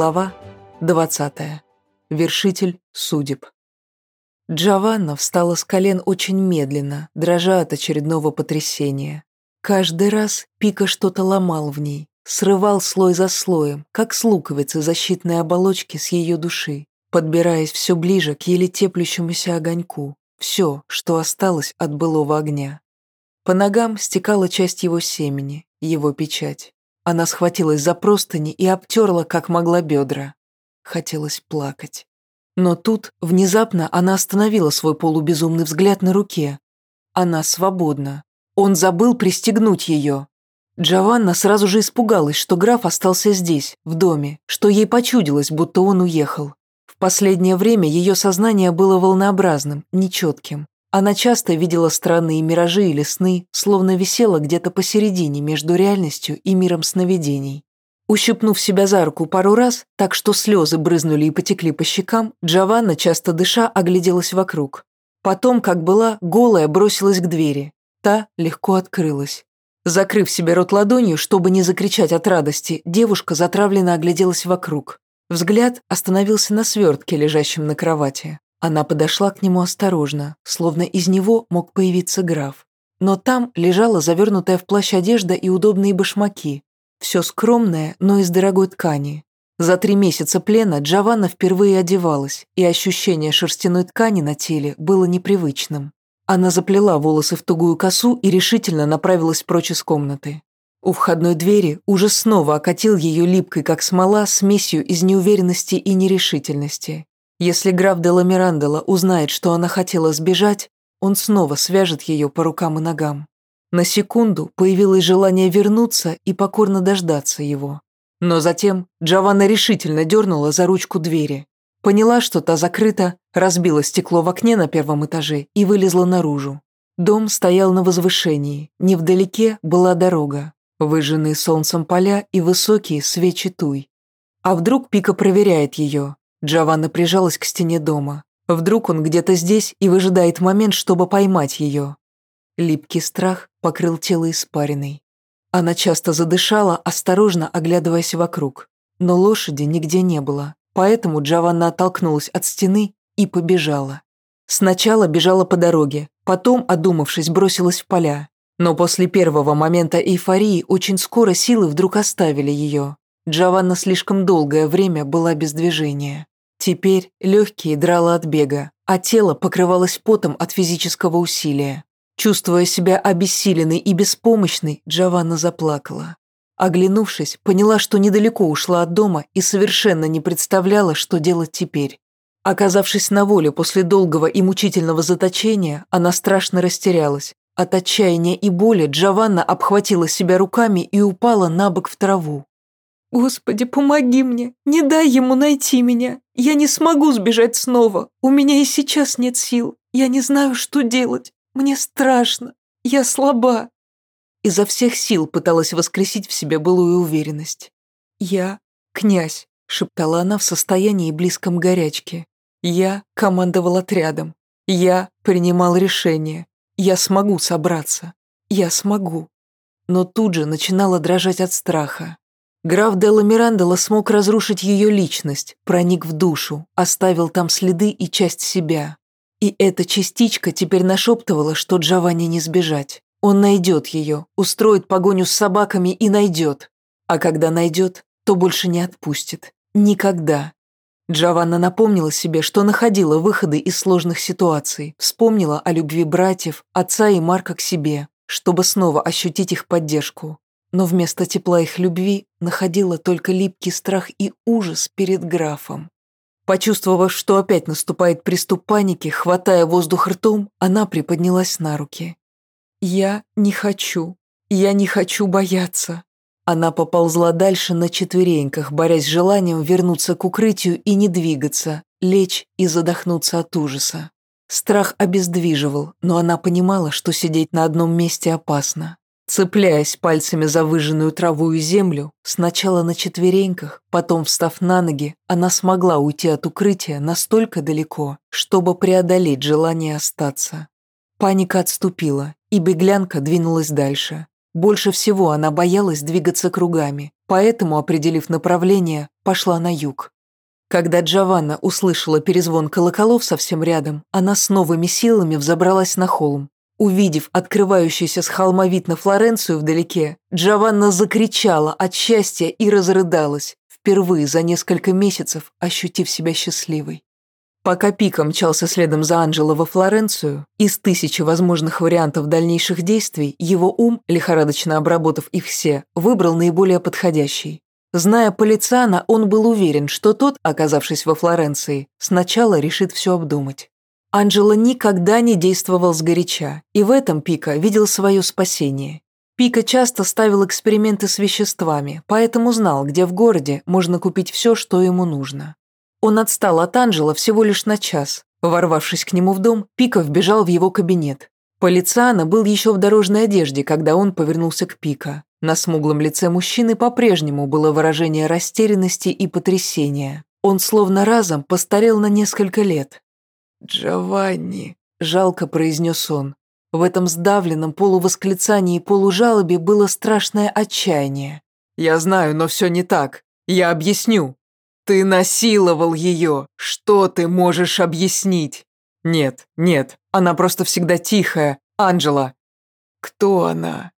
Глава 20. Вершитель судеб. Джованна встала с колен очень медленно, дрожа от очередного потрясения. Каждый раз Пика что-то ломал в ней, срывал слой за слоем, как с луковицы защитной оболочки с ее души, подбираясь все ближе к еле теплющемуся огоньку, все, что осталось от былого огня. По ногам стекала часть его семени, его печать. Она схватилась за простыни и обтерла, как могла, бедра. Хотелось плакать. Но тут, внезапно, она остановила свой полубезумный взгляд на руке. Она свободна. Он забыл пристегнуть ее. Джованна сразу же испугалась, что граф остался здесь, в доме, что ей почудилось, будто он уехал. В последнее время ее сознание было волнообразным, нечетким. Она часто видела странные миражи или сны, словно висела где-то посередине между реальностью и миром сновидений. Ущипнув себя за руку пару раз, так что слезы брызнули и потекли по щекам, Джованна, часто дыша, огляделась вокруг. Потом, как была, голая бросилась к двери. Та легко открылась. Закрыв себе рот ладонью, чтобы не закричать от радости, девушка затравленно огляделась вокруг. Взгляд остановился на свертке, лежащем на кровати. Она подошла к нему осторожно, словно из него мог появиться граф. Но там лежала завернутая в плащ одежда и удобные башмаки. Все скромное, но из дорогой ткани. За три месяца плена Джованна впервые одевалась, и ощущение шерстяной ткани на теле было непривычным. Она заплела волосы в тугую косу и решительно направилась прочь из комнаты. У входной двери уже снова окатил ее липкой, как смола, смесью из неуверенности и нерешительности. Если граф де Ламирандела узнает, что она хотела сбежать, он снова свяжет ее по рукам и ногам. На секунду появилось желание вернуться и покорно дождаться его. Но затем Джованна решительно дернула за ручку двери. Поняла, что та закрыта, разбила стекло в окне на первом этаже и вылезла наружу. Дом стоял на возвышении, невдалеке была дорога, выжженные солнцем поля и высокие свечи туй. А вдруг Пика проверяет ее, Джованна прижалась к стене дома. Вдруг он где-то здесь и выжидает момент, чтобы поймать ее. Липкий страх покрыл тело испариной. Она часто задышала, осторожно оглядываясь вокруг. Но лошади нигде не было, поэтому Джованна оттолкнулась от стены и побежала. Сначала бежала по дороге, потом, одумавшись, бросилась в поля. Но после первого момента эйфории очень скоро силы вдруг оставили ее. Джованна слишком долгое время была без движения. Теперь легкие драло от бега, а тело покрывалось потом от физического усилия. Чувствуя себя обессиленной и беспомощной, Джованна заплакала. Оглянувшись, поняла, что недалеко ушла от дома и совершенно не представляла, что делать теперь. Оказавшись на воле после долгого и мучительного заточения, она страшно растерялась. От отчаяния и боли Джованна обхватила себя руками и упала на бок в траву. «Господи, помоги мне! Не дай ему найти меня! Я не смогу сбежать снова! У меня и сейчас нет сил! Я не знаю, что делать! Мне страшно! Я слаба!» Изо всех сил пыталась воскресить в себе былую уверенность. «Я князь», — шептала она в состоянии близком горячке. «Я командовал отрядом. Я принимал решения. Я смогу собраться. Я смогу». Но тут же начинала дрожать от страха. Граф Делла Мирандела смог разрушить ее личность, проник в душу, оставил там следы и часть себя. И эта частичка теперь нашептывала, что Джованни не сбежать. Он найдет ее, устроит погоню с собаками и найдет. А когда найдет, то больше не отпустит. Никогда. Джованна напомнила себе, что находила выходы из сложных ситуаций, вспомнила о любви братьев, отца и Марка к себе, чтобы снова ощутить их поддержку но вместо тепла их любви находила только липкий страх и ужас перед графом. Почувствовав, что опять наступает приступ паники, хватая воздух ртом, она приподнялась на руки. «Я не хочу. Я не хочу бояться». Она поползла дальше на четвереньках, борясь с желанием вернуться к укрытию и не двигаться, лечь и задохнуться от ужаса. Страх обездвиживал, но она понимала, что сидеть на одном месте опасно. Цепляясь пальцами за выжженную траву и землю, сначала на четвереньках, потом встав на ноги, она смогла уйти от укрытия настолько далеко, чтобы преодолеть желание остаться. Паника отступила, и беглянка двинулась дальше. Больше всего она боялась двигаться кругами, поэтому, определив направление, пошла на юг. Когда Джованна услышала перезвон колоколов совсем рядом, она с новыми силами взобралась на холм. Увидев открывающийся с холма вид на Флоренцию вдалеке, Джованна закричала от счастья и разрыдалась, впервые за несколько месяцев ощутив себя счастливой. Пока Пика мчался следом за Анджело во Флоренцию, из тысячи возможных вариантов дальнейших действий, его ум, лихорадочно обработав их все, выбрал наиболее подходящий. Зная Полициана, он был уверен, что тот, оказавшись во Флоренции, сначала решит все обдумать. Анджело никогда не действовал сгоряча, и в этом Пика видел свое спасение. Пика часто ставил эксперименты с веществами, поэтому знал, где в городе можно купить все, что ему нужно. Он отстал от Анджела всего лишь на час. Ворвавшись к нему в дом, Пика вбежал в его кабинет. Полициано был еще в дорожной одежде, когда он повернулся к Пика. На смуглом лице мужчины по-прежнему было выражение растерянности и потрясения. Он словно разом постарел на несколько лет. «Джованни», – жалко произнес он. В этом сдавленном полувосклицании и полужалобе было страшное отчаяние. «Я знаю, но все не так. Я объясню», ты насиловал ее. Что ты можешь объяснить? Нет, нет, она просто всегда тихая. Анжела. Кто она?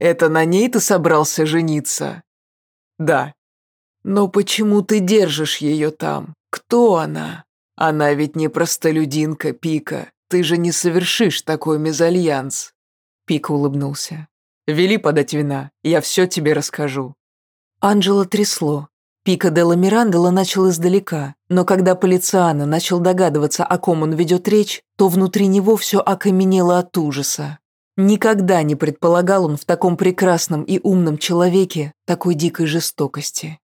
Это на ней ты собрался жениться? Да. Но почему ты держишь ее там? Кто она? Она ведь не простолюдинка, Пика. Ты же не совершишь такой мезальянс. Пика улыбнулся. Вели подать вина, я все тебе расскажу. Анжела трясло. Пика Делла Мирандела начал издалека, но когда Полициано начал догадываться, о ком он ведет речь, то внутри него все окаменело от ужаса. Никогда не предполагал он в таком прекрасном и умном человеке такой дикой жестокости.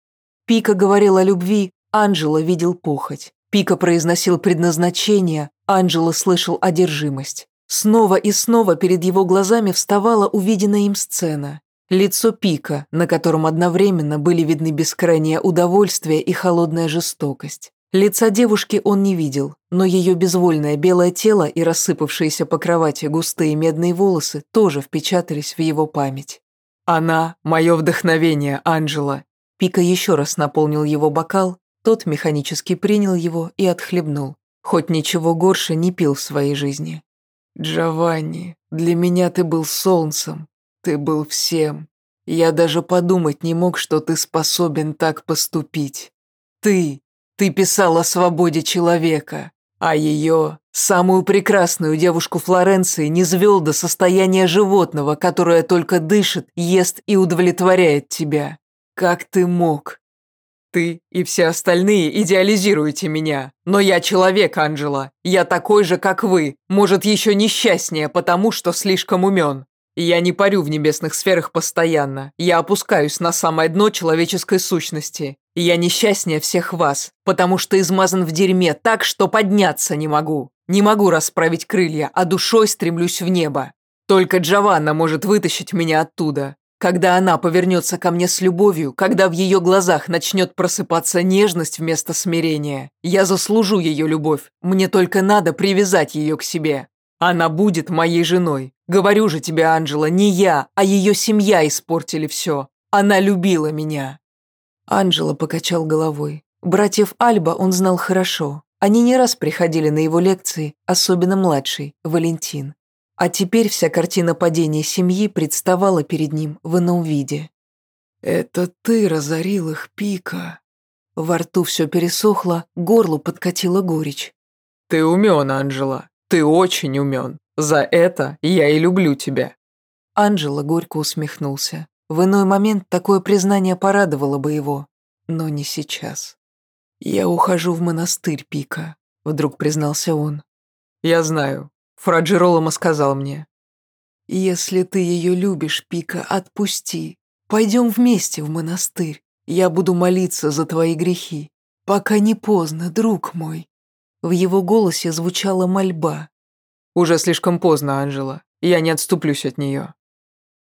Пика говорил о любви, Анджело видел похоть. Пика произносил предназначение, Анджело слышал одержимость. Снова и снова перед его глазами вставала увиденная им сцена. Лицо Пика, на котором одновременно были видны бескрайнее удовольствие и холодная жестокость. Лица девушки он не видел, но ее безвольное белое тело и рассыпавшиеся по кровати густые медные волосы тоже впечатались в его память. «Она – мое вдохновение, Анжела!» Пика еще раз наполнил его бокал, тот механически принял его и отхлебнул, хоть ничего горше не пил в своей жизни. «Джованни, для меня ты был солнцем, ты был всем. Я даже подумать не мог, что ты способен так поступить. Ты, ты писал о свободе человека, а ее, самую прекрасную девушку Флоренции, не звел до состояния животного, которое только дышит, ест и удовлетворяет тебя. Как ты мог? Ты и все остальные идеализируете меня, но я человек, Анджела. Я такой же, как вы, может, еще несчастнее, потому что слишком умен. Я не парю в небесных сферах постоянно. Я опускаюсь на самое дно человеческой сущности. Я несчастнее всех вас, потому что измазан в дерьме так, что подняться не могу. Не могу расправить крылья, а душой стремлюсь в небо. Только Джованна может вытащить меня оттуда. Когда она повернется ко мне с любовью, когда в ее глазах начнет просыпаться нежность вместо смирения, я заслужу ее любовь. Мне только надо привязать ее к себе. Она будет моей женой. Говорю же тебе, Анжела, не я, а ее семья испортили все. Она любила меня». Анжела покачал головой. Братьев Альба он знал хорошо. Они не раз приходили на его лекции, особенно младший, Валентин. А теперь вся картина падения семьи представала перед ним в ином виде. «Это ты разорил их, Пика». Во рту все пересохло, горлу подкатила горечь. «Ты умен, Анжела. Ты очень умен. За это я и люблю тебя». Анджело горько усмехнулся. В иной момент такое признание порадовало бы его, но не сейчас. «Я ухожу в монастырь, Пика», — вдруг признался он. «Я знаю. Фра Джеролома сказал мне». «Если ты ее любишь, Пика, отпусти. Пойдем вместе в монастырь. Я буду молиться за твои грехи. Пока не поздно, друг мой». В его голосе звучала мольба. «Уже слишком поздно, Анжела. Я не отступлюсь от нее».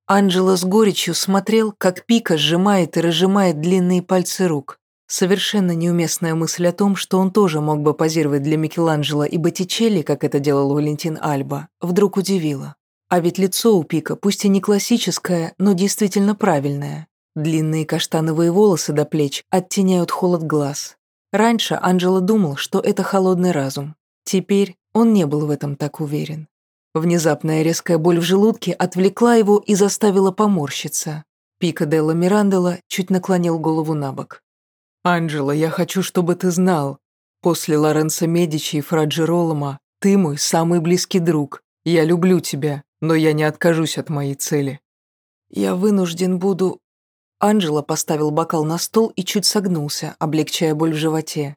Анжела с горечью смотрел, как Пика сжимает и разжимает длинные пальцы рук. Совершенно неуместная мысль о том, что он тоже мог бы позировать для Микеланджело и Боттичелли, как это делал Валентин Альба, вдруг удивила. А ведь лицо у Пика, пусть и не классическое, но действительно правильное. Длинные каштановые волосы до плеч оттеняют холод глаз. Раньше Анджело думал, что это холодный разум. Теперь он не был в этом так уверен. Внезапная резкая боль в желудке отвлекла его и заставила поморщиться. Пика Делла Мирандела чуть наклонил голову на бок. «Анджело, я хочу, чтобы ты знал. После Лоренцо Медичи и Фра Джеролома ты мой самый близкий друг. Я люблю тебя, но я не откажусь от моей цели». «Я вынужден буду...» Анджело поставил бокал на стол и чуть согнулся, облегчая боль в животе.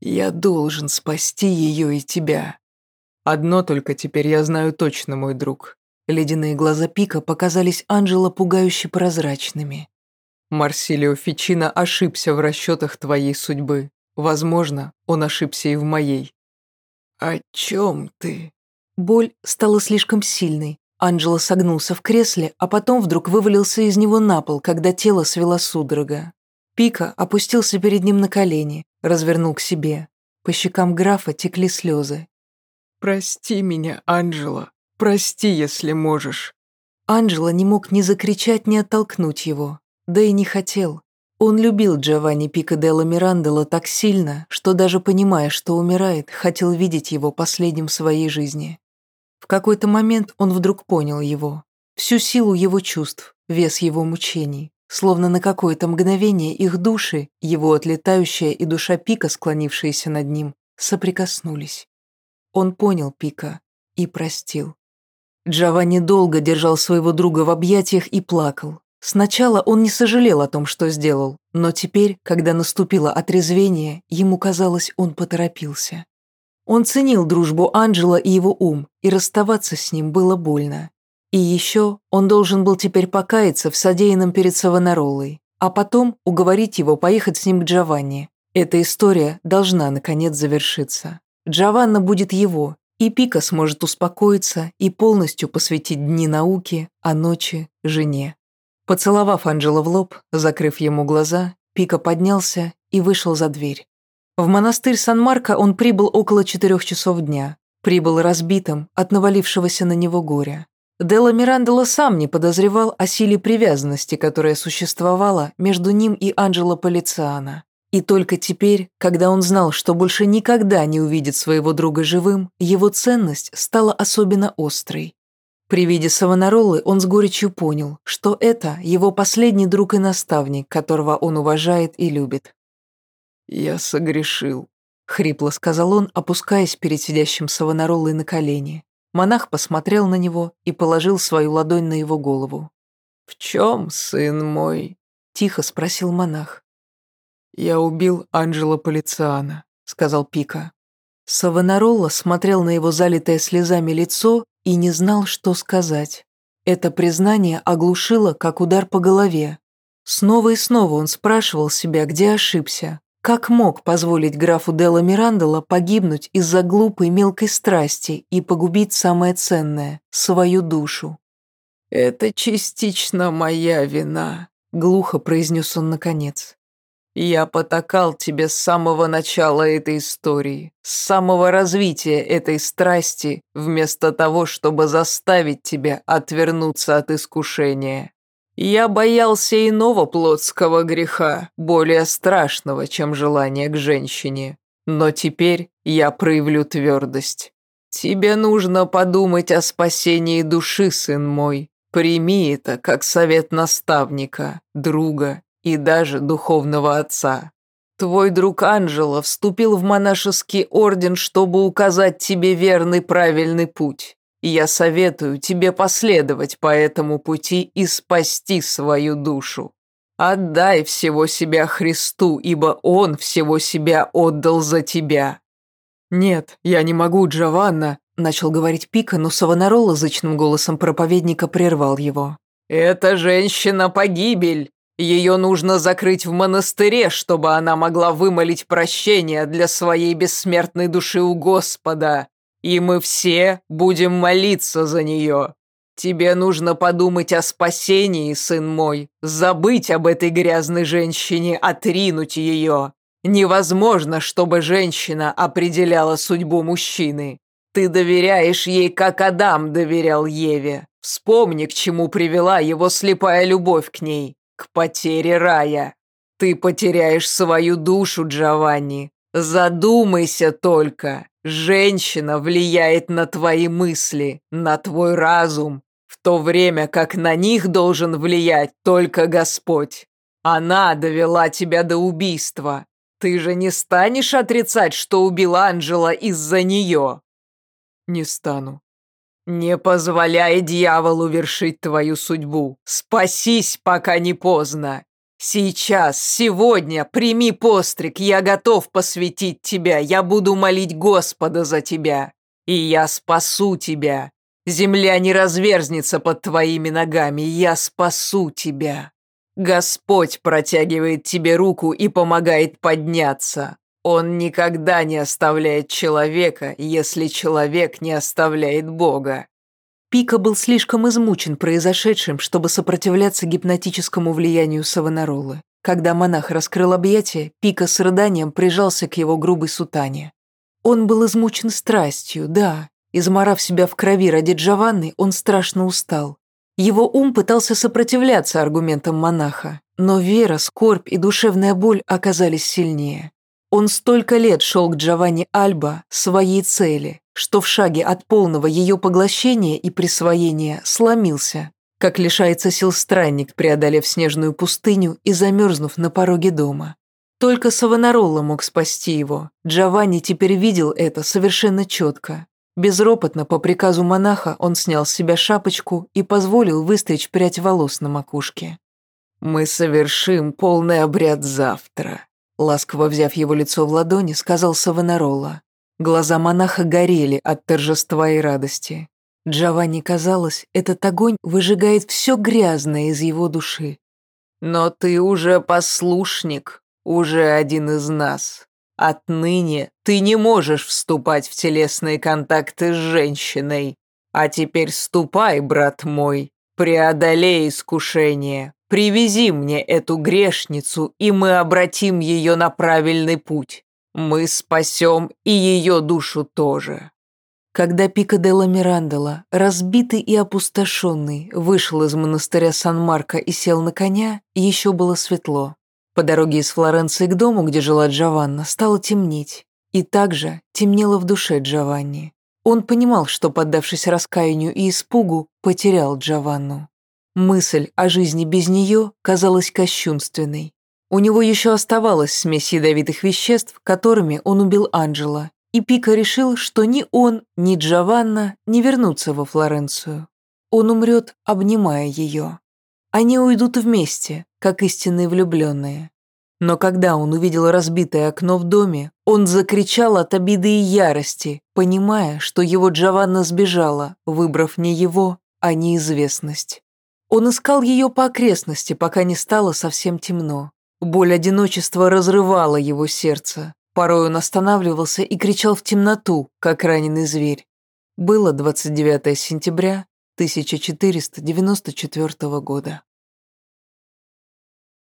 «Я должен спасти ее и тебя. Одно только теперь я знаю точно, мой друг. Ледяные глаза Пика показались Анджело пугающе прозрачными. Марсилио Фичино ошибся в расчетах твоей судьбы. Возможно, он ошибся и в моей. О чем ты? Боль стала слишком сильной. Анджело согнулся в кресле, а потом вдруг вывалился из него на пол, когда тело свело судорога. Пика опустился перед ним на колени, развернул к себе. По щекам графа текли слезы. «Прости меня, Анджела. Прости, если можешь». Анджела не мог ни закричать, ни оттолкнуть его. Да и не хотел. Он любил Джованни Пикаделло Мирандела так сильно, что даже понимая, что умирает, хотел видеть его последним в своей жизни. В какой-то момент он вдруг понял его. Всю силу его чувств, вес его мучений. Словно на какое-то мгновение их души, его отлетающая и душа Пика, склонившаяся над ним, соприкоснулись. Он понял Пика и простил. Джованни долго держал своего друга в объятиях и плакал. Сначала он не сожалел о том, что сделал, но теперь, когда наступило отрезвение, ему казалось, он поторопился. Он ценил дружбу Анджела и его ум, и расставаться с ним было больно. И еще он должен был теперь покаяться в содеянном перед Савонаролой, а потом уговорить его поехать с ним к Джованни. Эта история должна, наконец, завершиться. Джованна будет его, и Пика сможет успокоиться и полностью посвятить дни науке, а ночи – жене. Поцеловав Анджела в лоб, закрыв ему глаза, Пика поднялся и вышел за дверь. В монастырь Сан-Марко он прибыл около четырех часов дня. Прибыл разбитым от навалившегося на него горя. Делла Мирандела сам не подозревал о силе привязанности, которая существовала между ним и Анджело Полициано. И только теперь, когда он знал, что больше никогда не увидит своего друга живым, его ценность стала особенно острой. При виде Савонаролы он с горечью понял, что это его последний друг и наставник, которого он уважает и любит. «Я согрешил», — хрипло сказал он, опускаясь перед сидящим Савонаролой на колени. Монах посмотрел на него и положил свою ладонь на его голову. «В чем, сын мой?» — тихо спросил монах. «Я убил Анджело Полициана», — сказал Пика. Савонаролла смотрел на его залитое слезами лицо и не знал, что сказать. Это признание оглушило, как удар по голове. Снова и снова он спрашивал себя, где ошибся. Как мог позволить графу Делла Мирандола погибнуть из-за глупой мелкой страсти и погубить самое ценное – свою душу? «Это частично моя вина», – глухо произнес он наконец. Я потакал тебе с самого начала этой истории, с самого развития этой страсти, вместо того, чтобы заставить тебя отвернуться от искушения. Я боялся иного плотского греха, более страшного, чем желание к женщине. Но теперь я проявлю твердость. Тебе нужно подумать о спасении души, сын мой. Прими это как совет наставника, друга и даже духовного отца. Твой друг Анджело вступил в монашеский орден, чтобы указать тебе верный правильный путь. И я советую тебе последовать по этому пути и спасти свою душу. Отдай всего себя Христу, ибо Он всего себя отдал за тебя». «Нет, я не могу, Джованна», — начал говорить Пика, но Савонарола зычным голосом проповедника прервал его. «Эта женщина погибель. Ее нужно закрыть в монастыре, чтобы она могла вымолить прощение для своей бессмертной души у Господа. И мы все будем молиться за нее. Тебе нужно подумать о спасении, сын мой, забыть об этой грязной женщине, отринуть ее. Невозможно, чтобы женщина определяла судьбу мужчины. Ты доверяешь ей, как Адам доверял Еве. Вспомни, к чему привела его слепая любовь к ней. К потере рая. Ты потеряешь свою душу, Джованни. Задумайся только. Женщина влияет на твои мысли, на твой разум, в то время как на них должен влиять только Господь. Она довела тебя до убийства. Ты же не станешь отрицать, что убил Анджела из-за нее? Не стану. Не позволяй дьяволу вершить твою судьбу. Спасись, пока не поздно. Сейчас, сегодня, прими постриг, я готов посвятить тебя, я буду молить Господа за тебя, и я спасу тебя. Земля не разверзнется под твоими ногами, я спасу тебя. Господь протягивает тебе руку и помогает подняться. Он никогда не оставляет человека, если человек не оставляет Бога. Пика был слишком измучен произошедшим, чтобы сопротивляться гипнотическому влиянию Савонаролы. Когда монах раскрыл объятия, Пика с рыданием прижался к его грубой сутане. Он был измучен страстью, да. Изморав себя в крови ради Джованны, он страшно устал. Его ум пытался сопротивляться аргументам монаха, но вера, скорбь и душевная боль оказались сильнее. Он столько лет шел к Джованни Альба, своей цели, что в шаге от полного ее поглощения и присвоения сломился, как лишается сил странник, преодолев снежную пустыню и замерзнув на пороге дома. Только Савонаролла мог спасти его. Джованни теперь видел это совершенно четко. Безропотно по приказу монаха он снял с себя шапочку и позволил выстричь прядь волос на макушке. «Мы совершим полный обряд завтра», ласково взяв его лицо в ладони, сказал Савонаролла. Глаза монаха горели от торжества и радости. Джованни казалось, этот огонь выжигает все грязное из его души. «Но ты уже послушник, уже один из нас. Отныне ты не можешь вступать в телесные контакты с женщиной. А теперь ступай, брат мой, преодолей искушение, привези мне эту грешницу, и мы обратим ее на правильный путь. Мы спасем и ее душу тоже». Когда Пика де Мирандола, разбитый и опустошенный, вышел из монастыря Сан-Марко и сел на коня, еще было светло. По дороге из Флоренции к дому, где жила Джованна, стало темнеть. И также темнело в душе Джованни. Он понимал, что, поддавшись раскаянию и испугу, потерял Джованну. Мысль о жизни без нее казалась кощунственной. У него еще оставалась смесь ядовитых веществ, которыми он убил Анджела, и Пика решил, что ни он, ни Джованна не вернутся во Флоренцию. Он умрет, обнимая ее. Они уйдут вместе, как истинные влюбленные. Но когда он увидел разбитое окно в доме, он закричал от обиды и ярости, понимая, что его Джованна сбежала, выбрав не его, а неизвестность. Он искал ее по окрестности, пока не стало совсем темно. Боль одиночества разрывала его сердце. Порой он останавливался и кричал в темноту, как раненый зверь. Было 29 сентября 1494 года.